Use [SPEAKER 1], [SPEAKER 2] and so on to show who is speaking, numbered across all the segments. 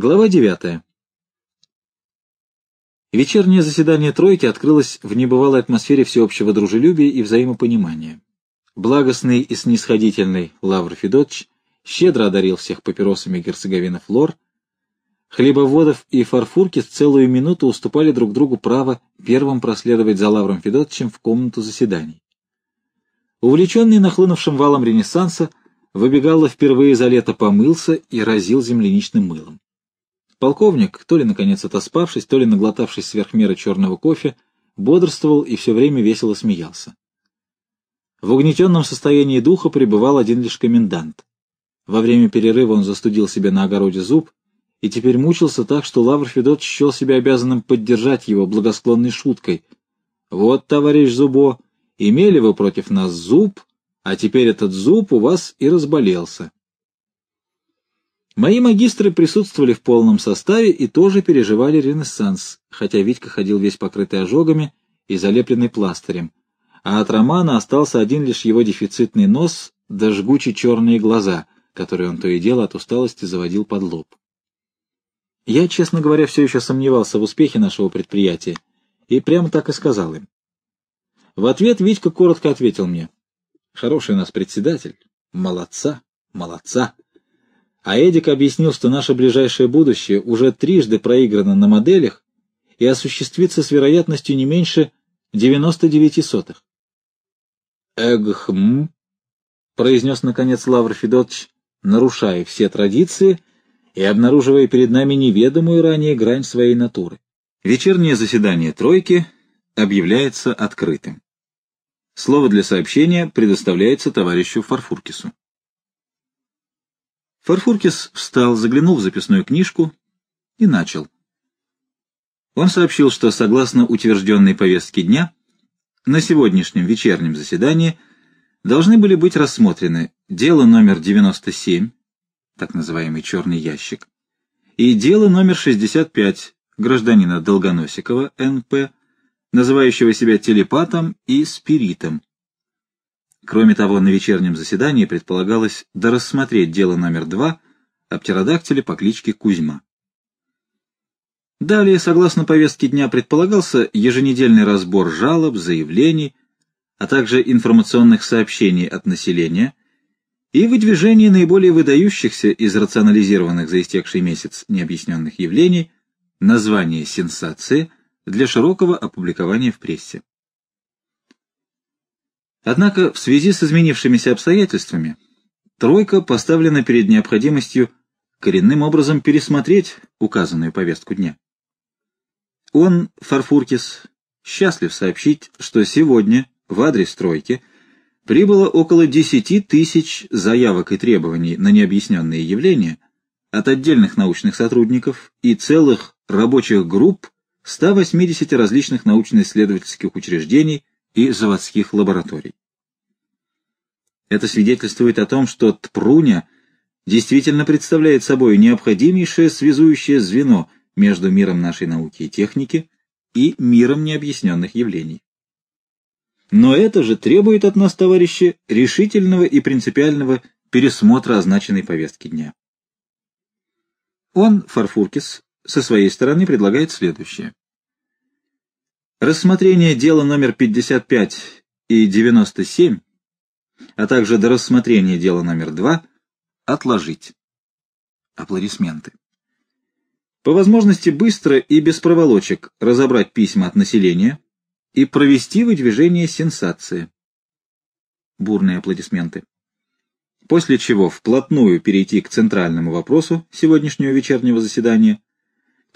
[SPEAKER 1] Глава 9. Вечернее заседание «тройки» открылось в небывалой атмосфере всеобщего дружелюбия и взаимопонимания. Благостный и снисходительный Лавр Федотович щедро одарил всех папиросами герцоговина Флор. Хлебоводов и Фарфурки целую минуту уступали друг другу право первым проследовать за Лавром Федотовичем в комнату заседаний. Увлеченный нахлынувшим валом Ренессанса, Выбегало впервые за лето помылся и разил земляничным мылом. Полковник, то ли наконец отоспавшись, то ли наглотавшись сверх меры черного кофе, бодрствовал и все время весело смеялся. В угнетенном состоянии духа пребывал один лишь комендант. Во время перерыва он застудил себе на огороде зуб и теперь мучился так, что Лавр Федот счел себя обязанным поддержать его благосклонной шуткой. «Вот, товарищ Зубо, имели вы против нас зуб, а теперь этот зуб у вас и разболелся. Мои магистры присутствовали в полном составе и тоже переживали ренессанс, хотя Витька ходил весь покрытый ожогами и залепленный пластырем, а от Романа остался один лишь его дефицитный нос да жгучие черные глаза, которые он то и дело от усталости заводил под лоб. Я, честно говоря, все еще сомневался в успехе нашего предприятия и прямо так и сказал им. В ответ Витька коротко ответил мне — Хороший у нас председатель. Молодца, молодца. А Эдик объяснил, что наше ближайшее будущее уже трижды проиграно на моделях и осуществится с вероятностью не меньше 99 сотых. «Эгхм», — произнес наконец Лавр Федотович, нарушая все традиции и обнаруживая перед нами неведомую ранее грань своей натуры. Вечернее заседание «тройки» объявляется открытым. Слово для сообщения предоставляется товарищу Фарфуркису. Фарфуркис встал, заглянул в записную книжку и начал. Он сообщил, что согласно утвержденной повестке дня, на сегодняшнем вечернем заседании должны были быть рассмотрены дело номер 97, так называемый «черный ящик», и дело номер 65 гражданина Долгоносикова, Н.П., называющего себя телепатом и спиритом. Кроме того, на вечернем заседании предполагалось дорассмотреть дело номер два о птеродактиле по кличке Кузьма. Далее, согласно повестке дня, предполагался еженедельный разбор жалоб, заявлений, а также информационных сообщений от населения и выдвижение наиболее выдающихся из рационализированных за истекший месяц необъясненных явлений, название сенсации – для широкого опубликования в прессе. Однако в связи с изменившимися обстоятельствами «тройка» поставлена перед необходимостью коренным образом пересмотреть указанную повестку дня. Он, Фарфуркис, счастлив сообщить, что сегодня в адрес «тройки» прибыло около 10 тысяч заявок и требований на необъясненные явления от отдельных научных сотрудников и целых рабочих групп 180 различных научно-исследовательских учреждений и заводских лабораторий. Это свидетельствует о том, что ТПРУНЯ действительно представляет собой необходимейшее связующее звено между миром нашей науки и техники и миром необъясненных явлений. Но это же требует от нас, товарищи, решительного и принципиального пересмотра означенной повестки дня. Он, Фарфуркис, со своей стороны предлагает следующее. Рассмотрение дела номер 55 и 97, а также до рассмотрения дела номер 2 отложить. Аплодисменты. По возможности быстро и без проволочек разобрать письма от населения и провести выдвижение сенсации. Бурные аплодисменты. После чего вплотную перейти к центральному вопросу сегодняшнего вечернего заседания –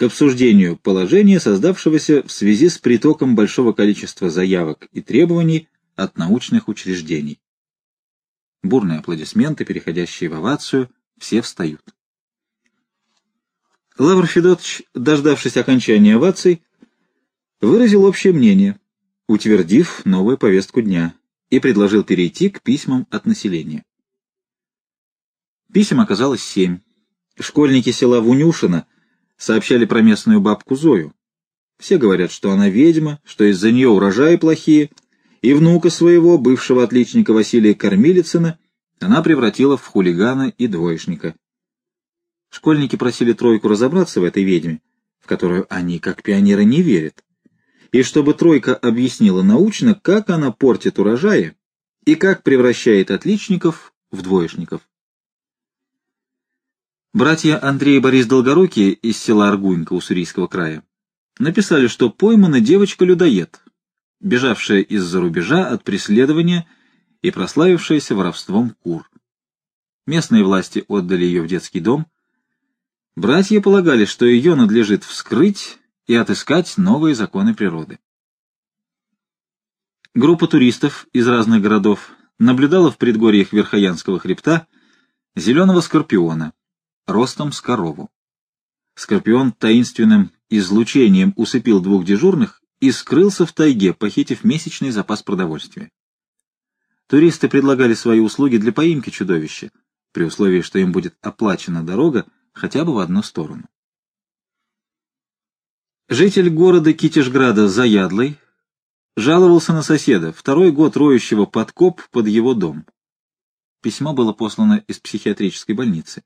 [SPEAKER 1] к обсуждению положения, создавшегося в связи с притоком большого количества заявок и требований от научных учреждений. Бурные аплодисменты, переходящие в овацию, все встают. Лавр Федотович, дождавшись окончания оваций, выразил общее мнение, утвердив новую повестку дня, и предложил перейти к письмам от населения. Писем оказалось семь. Школьники села Вунюшина сообщали про местную бабку Зою. Все говорят, что она ведьма, что из-за нее урожаи плохие, и внука своего, бывшего отличника Василия Кормилицына, она превратила в хулигана и двоечника. Школьники просили тройку разобраться в этой ведьме, в которую они, как пионеры, не верят, и чтобы тройка объяснила научно, как она портит урожаи и как превращает отличников в двоечников. Братья Андрей и Борис Долгорукие из села Аргунька Уссурийского края написали, что поймана девочка-людоед, бежавшая из-за рубежа от преследования и прославившаяся воровством кур. Местные власти отдали ее в детский дом. Братья полагали, что ее надлежит вскрыть и отыскать новые законы природы. Группа туристов из разных городов наблюдала в предгорьях Верхоянского хребта зеленого скорпиона, ростом с корову. Скорпион таинственным излучением усыпил двух дежурных и скрылся в тайге, похитив месячный запас продовольствия. Туристы предлагали свои услуги для поимки чудовища, при условии, что им будет оплачена дорога хотя бы в одну сторону. Житель города Китежграда Заядлый жаловался на соседа, второй год роющего подкоп под его дом. Письмо было послано из психиатрической больницы.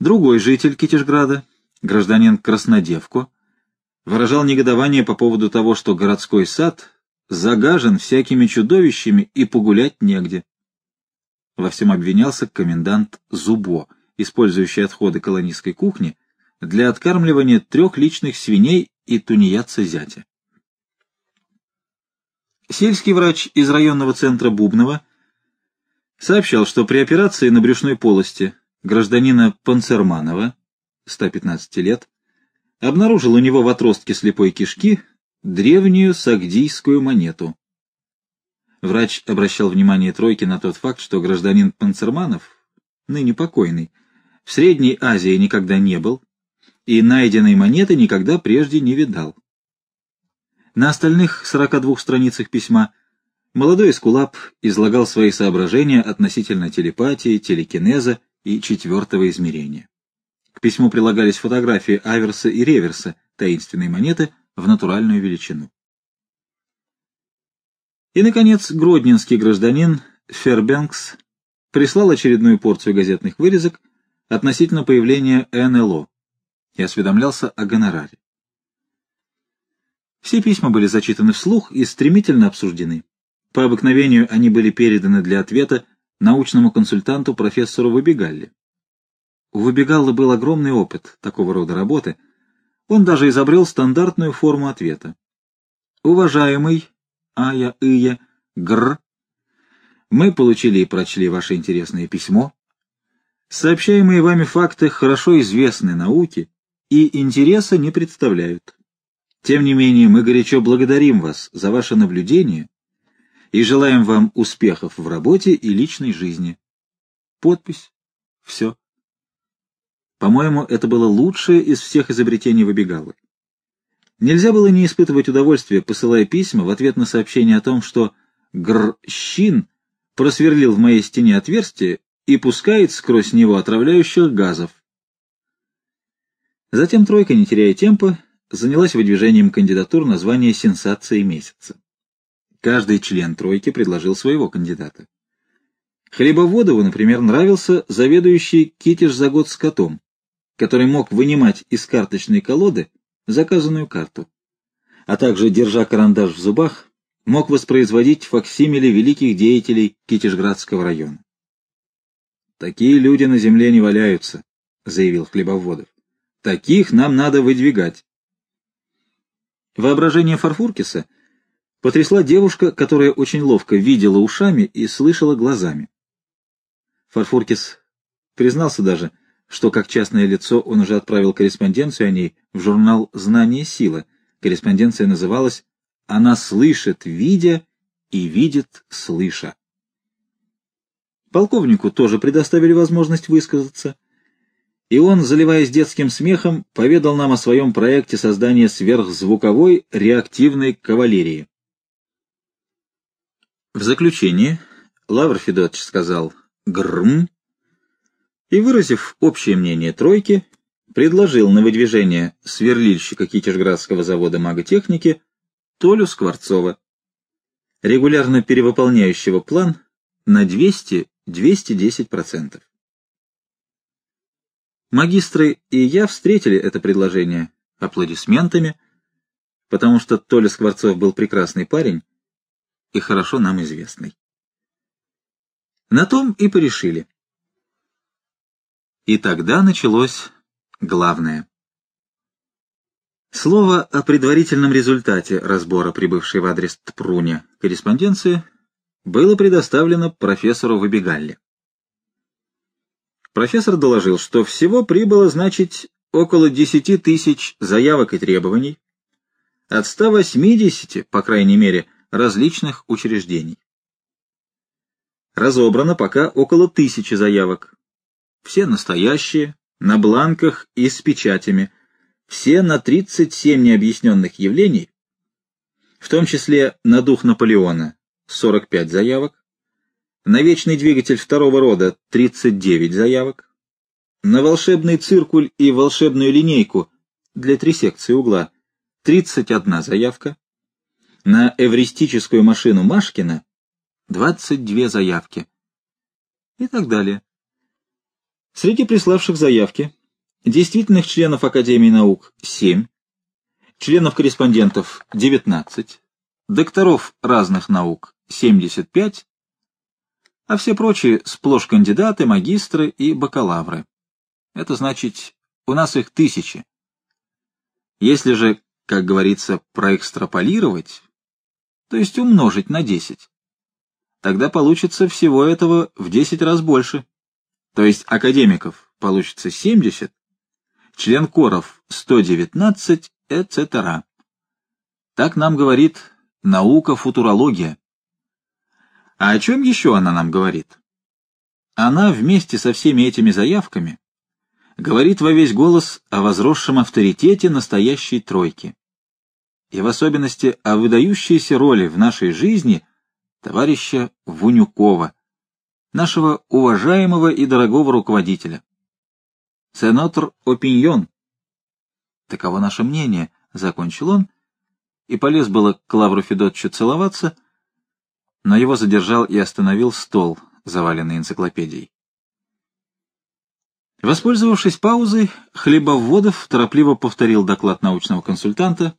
[SPEAKER 1] Другой житель Китежграда, гражданин Краснодевко, выражал негодование по поводу того, что городской сад загажен всякими чудовищами и погулять негде. Во всем обвинялся комендант Зубо, использующий отходы колонистской кухни для откармливания трех личных свиней и тунеядца зятя. Сельский врач из районного центра Бубнова сообщал, что при операции на брюшной полости гражданина Панцерманова, 115 лет, обнаружил у него в отростке слепой кишки древнюю сагдийскую монету. Врач обращал внимание тройки на тот факт, что гражданин Панцерманов, ныне покойный, в Средней Азии никогда не был и найденной монеты никогда прежде не видал. На остальных 42 страницах письма молодой эскулап излагал свои соображения относительно телепатии, телекинеза и четвертого измерения. К письму прилагались фотографии аверса и реверса таинственной монеты в натуральную величину. И, наконец, гродненский гражданин Фербенкс прислал очередную порцию газетных вырезок относительно появления НЛО и осведомлялся о гонораре. Все письма были зачитаны вслух и стремительно обсуждены. По обыкновению они были переданы для ответа научному консультанту профессору Выбегалли. У Выбегалла был огромный опыт такого рода работы, он даже изобрел стандартную форму ответа. «Уважаемый Ая Ия Гр, мы получили и прочли ваше интересное письмо. Сообщаемые вами факты хорошо известны науке и интереса не представляют. Тем не менее, мы горячо благодарим вас за ваше наблюдение и желаем вам успехов в работе и личной жизни. Подпись. Все. По-моему, это было лучшее из всех изобретений Выбегалы. Нельзя было не испытывать удовольствия, посылая письма в ответ на сообщение о том, что Грщин просверлил в моей стене отверстие и пускает сквозь него отравляющих газов. Затем тройка, не теряя темпа, занялась выдвижением кандидатур на звание сенсации месяца. Каждый член тройки предложил своего кандидата. Хлебоводову, например, нравился заведующий китеж за год с котом, который мог вынимать из карточной колоды заказанную карту, а также, держа карандаш в зубах, мог воспроизводить факсимили великих деятелей Китежградского района. «Такие люди на земле не валяются», — заявил Хлебоводов. «Таких нам надо выдвигать». Воображение Фарфуркиса потрясла девушка, которая очень ловко видела ушами и слышала глазами. Фарфуркис признался даже, что как частное лицо он уже отправил корреспонденцию о ней в журнал «Знание сила». Корреспонденция называлась «Она слышит, видя, и видит, слыша». Полковнику тоже предоставили возможность высказаться, и он, заливаясь детским смехом, поведал нам о своем проекте создания сверхзвуковой реактивной кавалерии. В заключение Лавр Федотович сказал «Грм», и, выразив общее мнение тройки, предложил на выдвижение сверлильщика Китежградского завода маготехники Толю Скворцова, регулярно перевыполняющего план на 200-210%. Магистры и я встретили это предложение аплодисментами, потому что Толя Скворцов был прекрасный парень и хорошо нам известный. На том и порешили. И тогда началось главное. Слово о предварительном результате разбора прибывшей в адрес Тпруня корреспонденции было предоставлено профессору Выбегалле. Профессор доложил, что всего прибыло, значит, около 10 тысяч заявок и требований от 180, по крайней мере, различных учреждений. Разобрано пока около тысячи заявок. Все настоящие, на бланках и с печатями, все на 37 необъясненных явлений, в том числе на дух Наполеона 45 заявок, на вечный двигатель второго рода 39 заявок, на волшебный циркуль и волшебную линейку для трисекции угла 31 заявка, на эвристическую машину Машкина 22 заявки и так далее. Среди приславших заявки действительных членов Академии наук 7, членов-корреспондентов 19, докторов разных наук 75, а все прочие сплошь кандидаты, магистры и бакалавры. Это значит, у нас их тысячи. Если же, как говорится, проэкстраполировать, то есть умножить на 10, тогда получится всего этого в 10 раз больше. То есть академиков получится 70, член коров 119, etc. Так нам говорит наука футурология. А о чем еще она нам говорит? Она вместе со всеми этими заявками говорит во весь голос о возросшем авторитете настоящей тройки. И в особенности о выдающейся роли в нашей жизни товарища Вунюкова, нашего уважаемого и дорогого руководителя. Сенатор Опиньон. Таково наше мнение, — закончил он, и полез было к Лавру Федотчу целоваться, но его задержал и остановил стол, заваленный энциклопедией. Воспользовавшись паузой, Хлебоводов торопливо повторил доклад научного консультанта,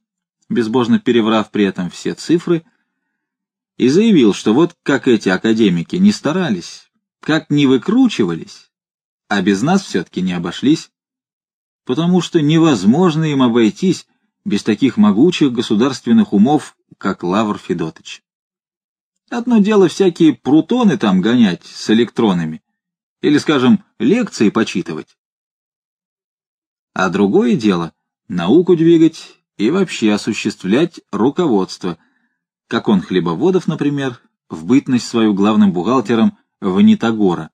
[SPEAKER 1] безбожно переврав при этом все цифры, и заявил, что вот как эти академики не старались, как не выкручивались, а без нас все-таки не обошлись, потому что невозможно им обойтись без таких могучих государственных умов, как Лавр Федотыч. Одно дело всякие прутоны там гонять с электронами, или, скажем, лекции почитывать. А другое дело — науку двигать и вообще осуществлять руководство, как он Хлебоводов, например, в бытность свою главным бухгалтером Ванитогора.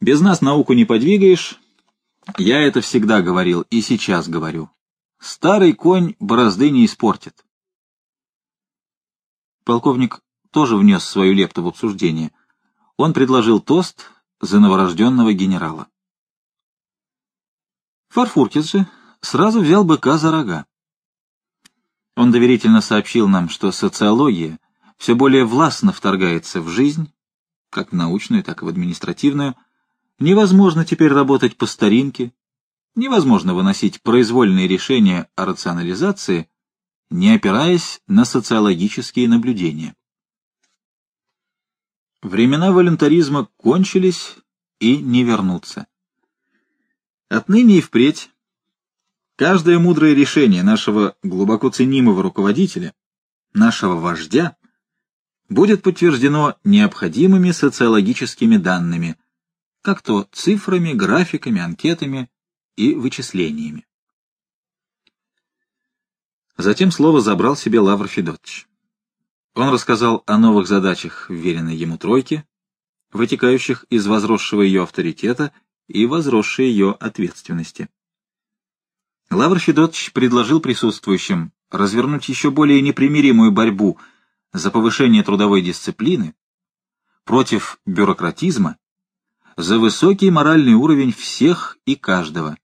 [SPEAKER 1] Без нас науку не подвигаешь. Я это всегда говорил и сейчас говорю. Старый конь борозды не испортит. Полковник тоже внес свою лепту в обсуждение. Он предложил тост за новорожденного генерала. Фарфуркис же сразу взял быка за рога. Он доверительно сообщил нам, что социология все более властно вторгается в жизнь, как в научную, так и в административную, Невозможно теперь работать по старинке, невозможно выносить произвольные решения о рационализации, не опираясь на социологические наблюдения. Времена волюнтаризма кончились и не вернутся. Отныне и впредь каждое мудрое решение нашего глубоко ценимого руководителя, нашего вождя, будет подтверждено необходимыми социологическими данными, как то цифрами, графиками, анкетами и вычислениями. Затем слово забрал себе Лавр Федотович. Он рассказал о новых задачах, вверенной ему тройке, вытекающих из возросшего ее авторитета и возросшей ее ответственности. Лавр Федотович предложил присутствующим развернуть еще более непримиримую борьбу за повышение трудовой дисциплины против бюрократизма за высокий моральный уровень всех и каждого,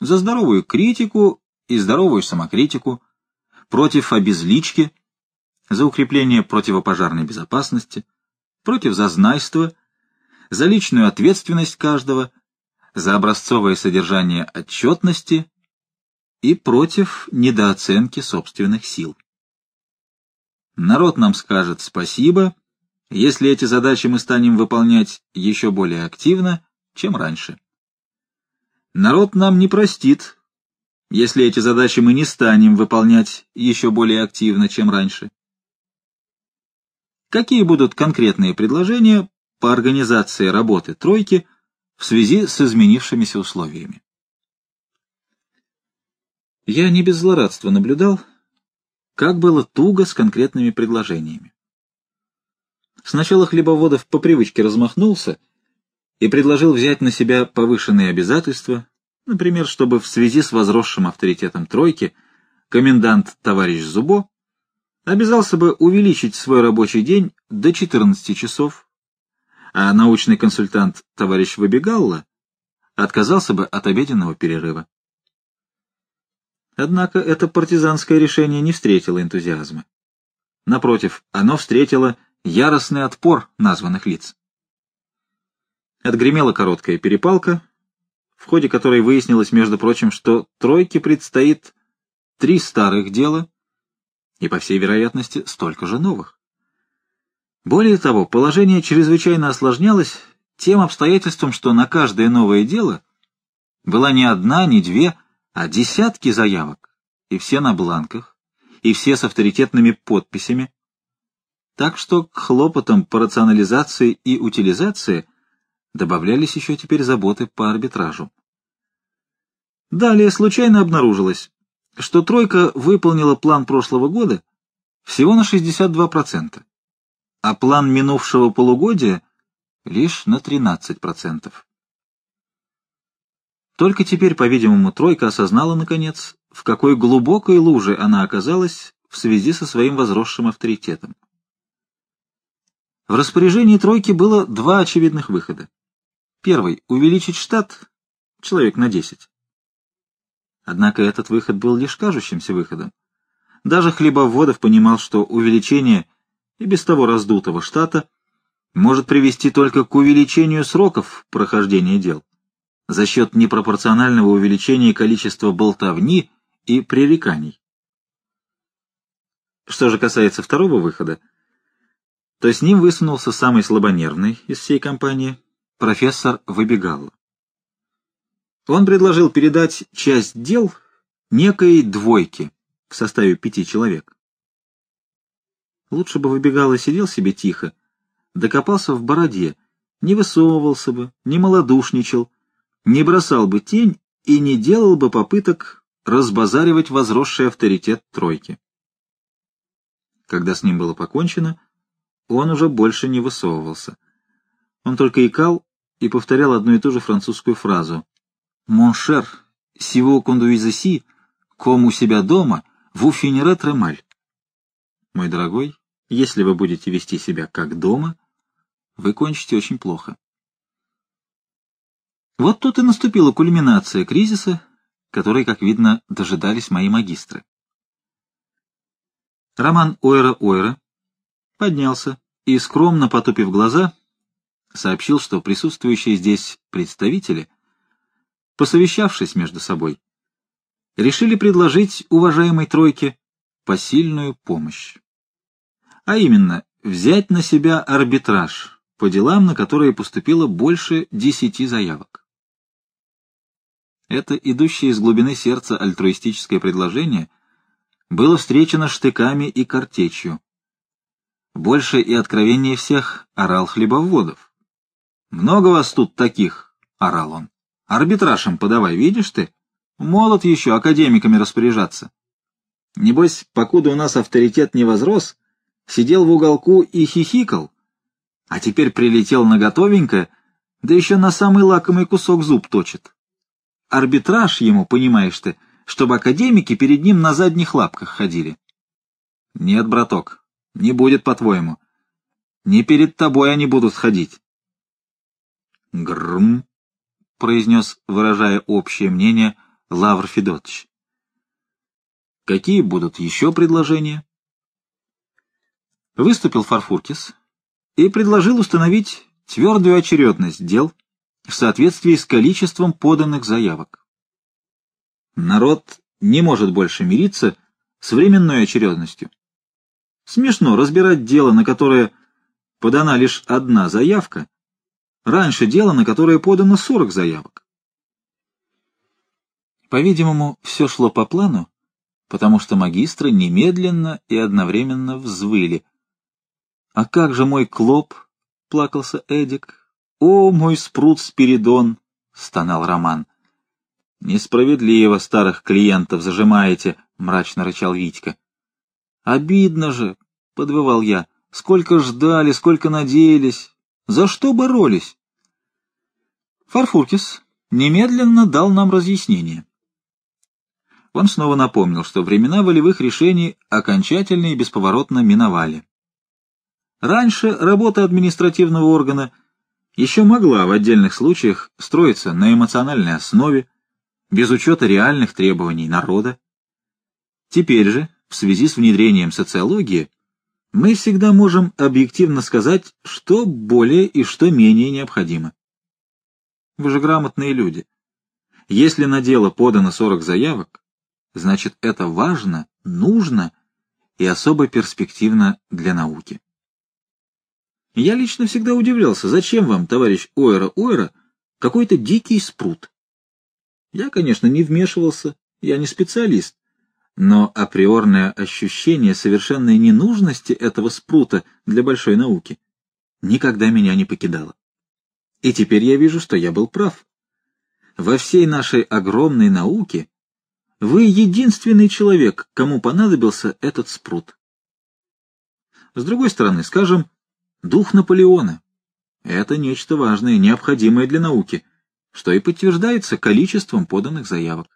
[SPEAKER 1] за здоровую критику и здоровую самокритику, против обезлички, за укрепление противопожарной безопасности, против зазнайства, за личную ответственность каждого, за образцовое содержание отчетности и против недооценки собственных сил. Народ нам скажет спасибо, если эти задачи мы станем выполнять еще более активно, чем раньше. Народ нам не простит, если эти задачи мы не станем выполнять еще более активно, чем раньше. Какие будут конкретные предложения по организации работы тройки в связи с изменившимися условиями? Я не без злорадства наблюдал, как было туго с конкретными предложениями. Сначала Хлебоводов по привычке размахнулся и предложил взять на себя повышенные обязательства, например, чтобы в связи с возросшим авторитетом тройки комендант товарищ Зубо обязался бы увеличить свой рабочий день до 14 часов, а научный консультант товарищ Выбегалла отказался бы от обеденного перерыва. Однако это партизанское решение не встретило энтузиазма. Напротив, оно встретило яростный отпор названных лиц. Отгремела короткая перепалка, в ходе которой выяснилось, между прочим, что тройке предстоит три старых дела и, по всей вероятности, столько же новых. Более того, положение чрезвычайно осложнялось тем обстоятельством, что на каждое новое дело была не одна, не две, а десятки заявок, и все на бланках, и все с авторитетными подписями. Так что к хлопотам по рационализации и утилизации добавлялись еще теперь заботы по арбитражу. Далее случайно обнаружилось, что «тройка» выполнила план прошлого года всего на 62%, а план минувшего полугодия лишь на 13%. Только теперь, по-видимому, тройка осознала, наконец, в какой глубокой луже она оказалась в связи со своим возросшим авторитетом. В распоряжении тройки было два очевидных выхода. Первый — увеличить штат человек на 10. Однако этот выход был лишь кажущимся выходом. Даже Хлебоводов понимал, что увеличение и без того раздутого штата может привести только к увеличению сроков прохождения дел за счет непропорционального увеличения количества болтовни и пререканий. Что же касается второго выхода, то с ним высунулся самый слабонервный из всей компании, профессор Выбегал. Он предложил передать часть дел некой двойке в составе пяти человек. Лучше бы Выбегал и сидел себе тихо, докопался в бороде, не высовывался бы, не малодушничал, не бросал бы тень и не делал бы попыток разбазаривать возросший авторитет тройки. Когда с ним было покончено, он уже больше не высовывался. Он только икал и повторял одну и ту же французскую фразу. «Mon cher, si vous conduisez comme у себя дома, finirez très mal». Мой дорогой, если вы будете вести себя как дома, вы кончите очень плохо. Вот тут и наступила кульминация кризиса, которой, как видно, дожидались мои магистры. Роман Ойра-Ойра поднялся и, скромно потупив глаза, сообщил, что присутствующие здесь представители, посовещавшись между собой, решили предложить уважаемой тройке посильную помощь. А именно, взять на себя арбитраж по делам, на которые поступило больше десяти заявок. Это идущее из глубины сердца альтруистическое предложение было встречено штыками и картечью. Больше и откровеннее всех орал Хлебоводов. «Много вас тут таких?» — орал он. «Арбитражем подавай, видишь ты? Молод еще академиками распоряжаться. Небось, покуда у нас авторитет не возрос, сидел в уголку и хихикал, а теперь прилетел на готовенькое, да еще на самый лакомый кусок зуб точит. Арбитраж ему, понимаешь ты, чтобы академики перед ним на задних лапках ходили. Нет, браток, не будет, по-твоему. Не перед тобой они будут ходить. Грм, произнес, выражая общее мнение, Лавр Федотович. Какие будут еще предложения? Выступил Фарфуркис и предложил установить твердую очередность дел, в соответствии с количеством поданных заявок. Народ не может больше мириться с временной очередностью. Смешно разбирать дело, на которое подана лишь одна заявка, раньше дело, на которое подано 40 заявок. По-видимому, все шло по плану, потому что магистры немедленно и одновременно взвыли. «А как же мой клоп?» — плакался Эдик. «О, мой спрут Спиридон!» — стонал Роман. «Несправедливо старых клиентов зажимаете», — мрачно рычал Витька. «Обидно же», — подвывал я, — «сколько ждали, сколько надеялись. За что боролись?» Фарфуркис немедленно дал нам разъяснение. Он снова напомнил, что времена волевых решений окончательно и бесповоротно миновали. Раньше работа административного органа еще могла в отдельных случаях строиться на эмоциональной основе, без учета реальных требований народа. Теперь же, в связи с внедрением социологии, мы всегда можем объективно сказать, что более и что менее необходимо. Вы же грамотные люди. Если на дело подано 40 заявок, значит это важно, нужно и особо перспективно для науки. Я лично всегда удивлялся, зачем вам, товарищ Ойра-Ойра, какой-то дикий спрут. Я, конечно, не вмешивался, я не специалист, но априорное ощущение совершенной ненужности этого спрута для большой науки никогда меня не покидало. И теперь я вижу, что я был прав. Во всей нашей огромной науке вы единственный человек, кому понадобился этот спрут. С другой стороны, скажем, дух Наполеона. Это нечто важное, необходимое для науки, что и подтверждается количеством поданных заявок.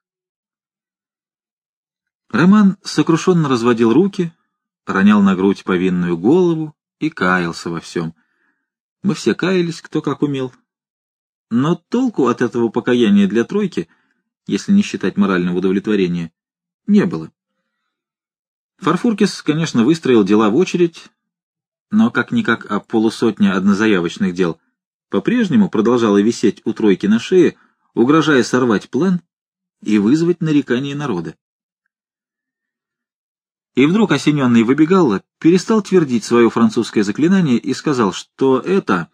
[SPEAKER 1] Роман сокрушенно разводил руки, ронял на грудь повинную голову и каялся во всем. Мы все каялись, кто как умел. Но толку от этого покаяния для тройки — если не считать морального удовлетворения, не было. Фарфуркис, конечно, выстроил дела в очередь, но как-никак о полусотне однозаявочных дел по-прежнему продолжала висеть у тройки на шее, угрожая сорвать план и вызвать нарекание народа. И вдруг осененный выбегалла перестал твердить свое французское заклинание и сказал, что это...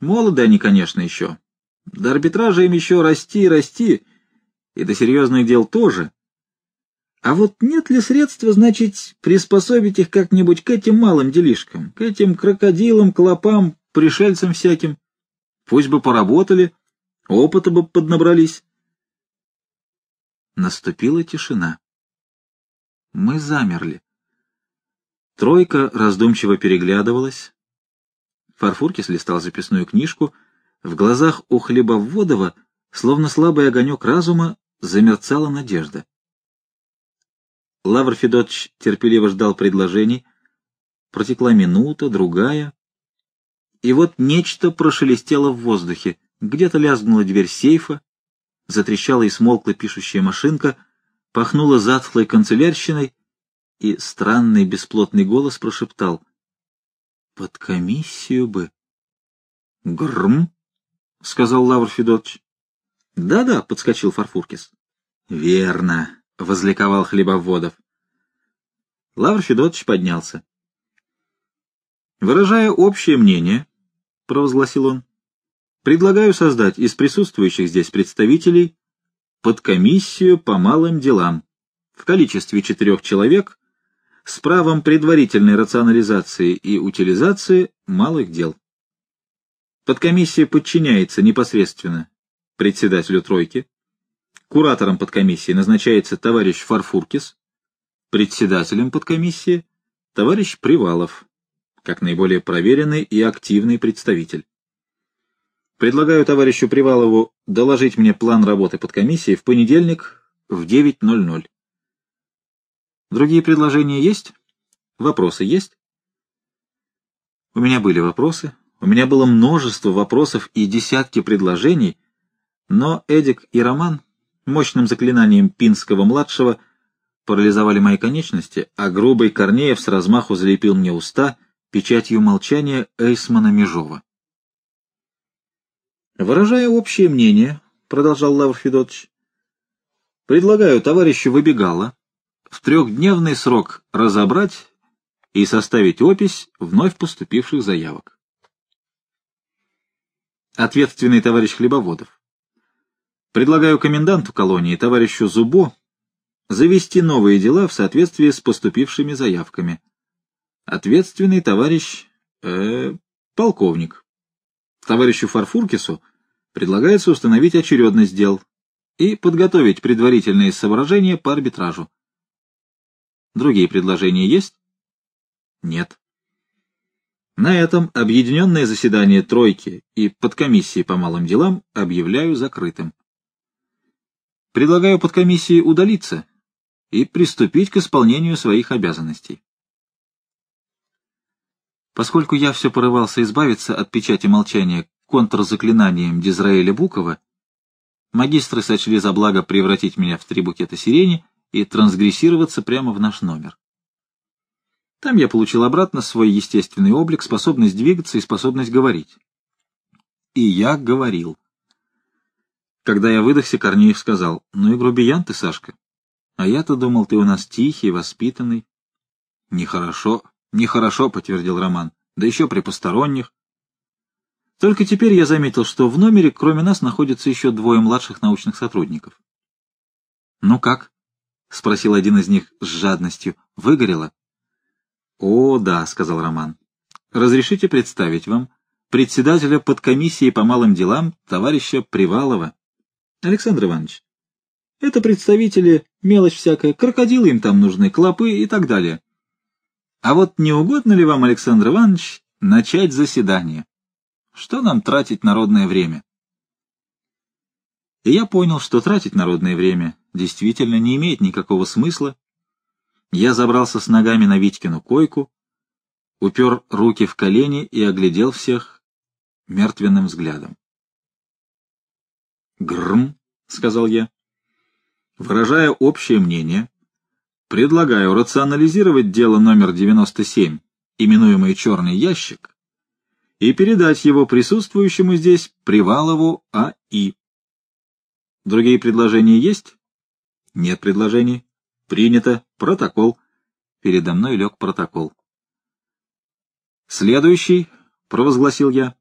[SPEAKER 1] Молоды они, конечно, еще. До арбитража им еще расти и расти, и до серьезных дел тоже. А вот нет ли средства, значит, приспособить их как-нибудь к этим малым делишкам, к этим крокодилам, клопам, пришельцам всяким? Пусть бы поработали, опыта бы поднабрались. Наступила тишина. Мы замерли. Тройка раздумчиво переглядывалась. Фарфуркис листал записную книжку. В глазах у Хлебоводова, словно слабый огонек разума, замерцала надежда. Лавр Федотович терпеливо ждал предложений. Протекла минута, другая. И вот нечто прошелестело в воздухе. Где-то лязгнула дверь сейфа, затрещала и смолкла пишущая машинка, пахнула затхлой канцелярщиной, и странный бесплотный голос прошептал. «Под комиссию бы». «Грм», — сказал Лавр Федотович. «Да-да», — подскочил Фарфуркис. «Верно», — возликовал Хлебоводов. Лавр Федотович поднялся. «Выражая общее мнение», — провозгласил он, — «предлагаю создать из присутствующих здесь представителей подкомиссию по малым делам в количестве четырех человек с правом предварительной рационализации и утилизации малых дел. Подкомиссия подчиняется непосредственно председателю тройки. Куратором подкомиссии назначается товарищ Фарфуркис, председателем подкомиссии — товарищ Привалов, как наиболее проверенный и активный представитель. Предлагаю товарищу Привалову доложить мне план работы подкомиссии в понедельник в 9.00. Другие предложения есть? Вопросы есть? У меня были вопросы, у меня было множество вопросов и десятки предложений — но Эдик и Роман мощным заклинанием Пинского-младшего парализовали мои конечности, а грубый Корнеев с размаху залепил мне уста печатью молчания Эйсмана Межова. Выражая общее мнение, продолжал Лавр Федотович, предлагаю товарищу Выбегала в трехдневный срок разобрать и составить опись вновь поступивших заявок. Ответственный товарищ Хлебоводов. Предлагаю коменданту колонии, товарищу Зубо, завести новые дела в соответствии с поступившими заявками. Ответственный товарищ... Э, полковник. Товарищу Фарфуркису предлагается установить очередность дел и подготовить предварительные соображения по арбитражу. Другие предложения есть? Нет. На этом объединенное заседание тройки и подкомиссии по малым делам объявляю закрытым. Предлагаю подкомиссии удалиться и приступить к исполнению своих обязанностей. Поскольку я все порывался избавиться от печати молчания контрзаклинанием Дизраэля Букова, магистры сочли за благо превратить меня в три букета сирени и трансгрессироваться прямо в наш номер. Там я получил обратно свой естественный облик, способность двигаться и способность говорить. И я говорил. Когда я выдохся, Корнеев сказал, «Ну и грубиян ты, Сашка. А я-то думал, ты у нас тихий, воспитанный». «Нехорошо, нехорошо», — подтвердил Роман. «Да еще при посторонних». Только теперь я заметил, что в номере, кроме нас, находятся еще двое младших научных сотрудников. «Ну как?» — спросил один из них с жадностью. «Выгорело?» «О, да», — сказал Роман. «Разрешите представить вам председателя подкомиссии по малым делам товарища Привалова. Александр Иванович, это представители, мелочь всякая, крокодилы им там нужны, клопы и так далее. А вот не угодно ли вам, Александр Иванович, начать заседание?» Что нам тратить народное время? И я понял, что тратить народное время действительно не имеет никакого смысла. Я забрался с ногами на Витькину койку, упер руки в колени и оглядел всех мертвенным взглядом. «Грм», — сказал я, — выражая общее мнение, предлагаю рационализировать дело номер 97, именуемый «Черный ящик», и передать его присутствующему здесь Привалову А.И. Другие предложения есть? Нет предложений. Принято. Протокол. Передо мной лег протокол. Следующий, — провозгласил я.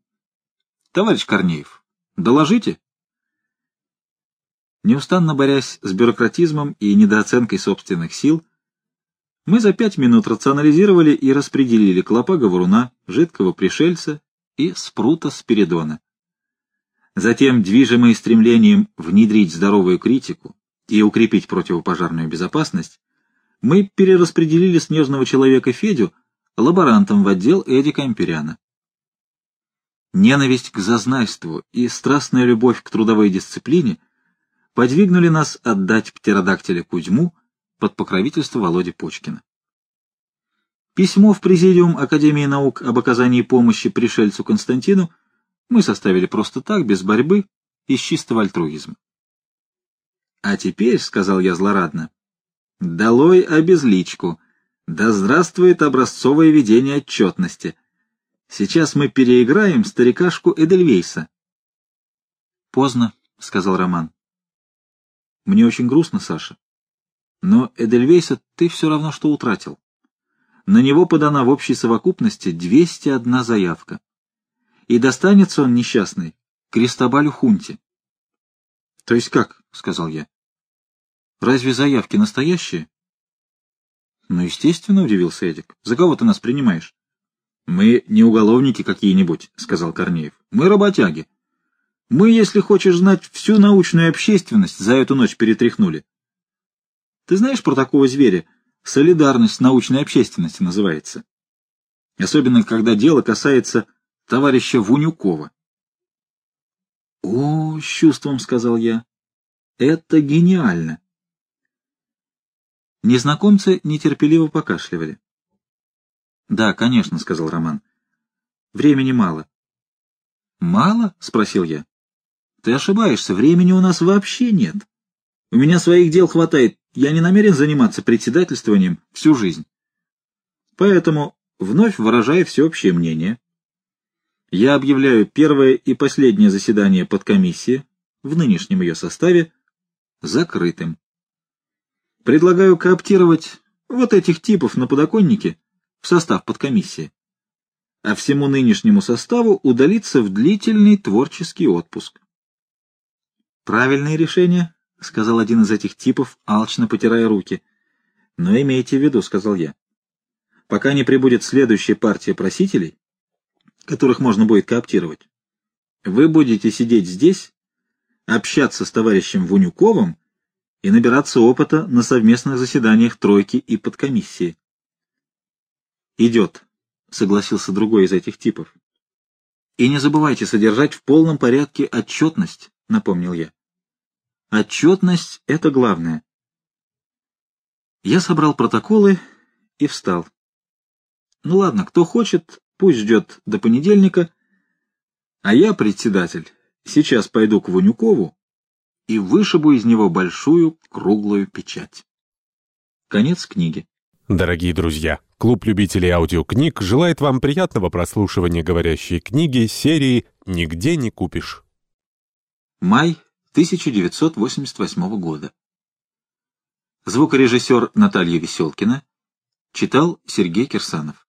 [SPEAKER 1] Товарищ Корнеев, доложите. Неустанно борясь с бюрократизмом и недооценкой собственных сил, мы за пять минут рационализировали и распределили клопа говоруна, жидкого пришельца и спрута Спиридона. Затем, движимые стремлением внедрить здоровую критику и укрепить противопожарную безопасность, мы перераспределили снежного человека Федю лаборантом в отдел Эдика Амперяна. Ненависть к зазнайству и страстная любовь к трудовой дисциплине подвигнули нас отдать птеродактиля Кузьму под покровительство Володи Почкина. Письмо в Президиум Академии наук об оказании помощи пришельцу Константину мы составили просто так, без борьбы, из чистого альтруизма. «А теперь», — сказал я злорадно, — «долой обезличку, да здравствует образцовое ведение отчетности. Сейчас мы переиграем старикашку Эдельвейса». «Поздно», — сказал Роман. «Мне очень грустно, Саша. Но Эдельвейса ты все равно что утратил. На него подана в общей совокупности 201 заявка. И достанется он, несчастный, Кристобалю Хунте. — То есть как? — сказал я. — Разве заявки настоящие? — Ну, естественно, — удивился Эдик. — За кого ты нас принимаешь? — Мы не уголовники какие-нибудь, — сказал Корнеев. — Мы работяги. Мы, если хочешь знать, всю научную общественность за эту ночь перетряхнули. Ты знаешь про такого зверя, Солидарность научной общественности называется. Особенно, когда дело касается товарища Вунюкова. «О, с чувством», — сказал я, — «это гениально». Незнакомцы нетерпеливо покашливали. «Да, конечно», — сказал Роман. «Времени мало». «Мало?» — спросил я. «Ты ошибаешься, времени у нас вообще нет. У меня своих дел хватает я не намерен заниматься председательствованием всю жизнь. Поэтому, вновь выражая всеобщее мнение, Я объявляю первое и последнее заседание подкомиссии в нынешнем ее составе закрытым. Предлагаю кооптировать вот этих типов на подоконнике в состав подкомиссии, а всему нынешнему составу удалиться в длительный творческий отпуск. Правильное решение, — сказал один из этих типов, алчно потирая руки. — Но имейте в виду, — сказал я, — пока не прибудет следующая партия просителей, которых можно будет кооптировать, вы будете сидеть здесь, общаться с товарищем Вунюковым и набираться опыта на совместных заседаниях тройки и подкомиссии. «Идет», — согласился другой из этих типов. «И не забывайте содержать в полном порядке отчетность», — напомнил я. Отчетность — это главное. Я собрал протоколы и встал. Ну ладно, кто хочет, пусть ждет до понедельника, а я, председатель, сейчас пойду к Ванюкову и вышибу из него большую круглую печать. Конец книги.
[SPEAKER 2] Дорогие друзья, клуб любителей аудиокниг желает вам приятного прослушивания говорящей книги серии «Нигде не купишь».
[SPEAKER 1] Май 1988 года. Звукорежиссер Наталья Веселкина читал Сергей Кирсанов.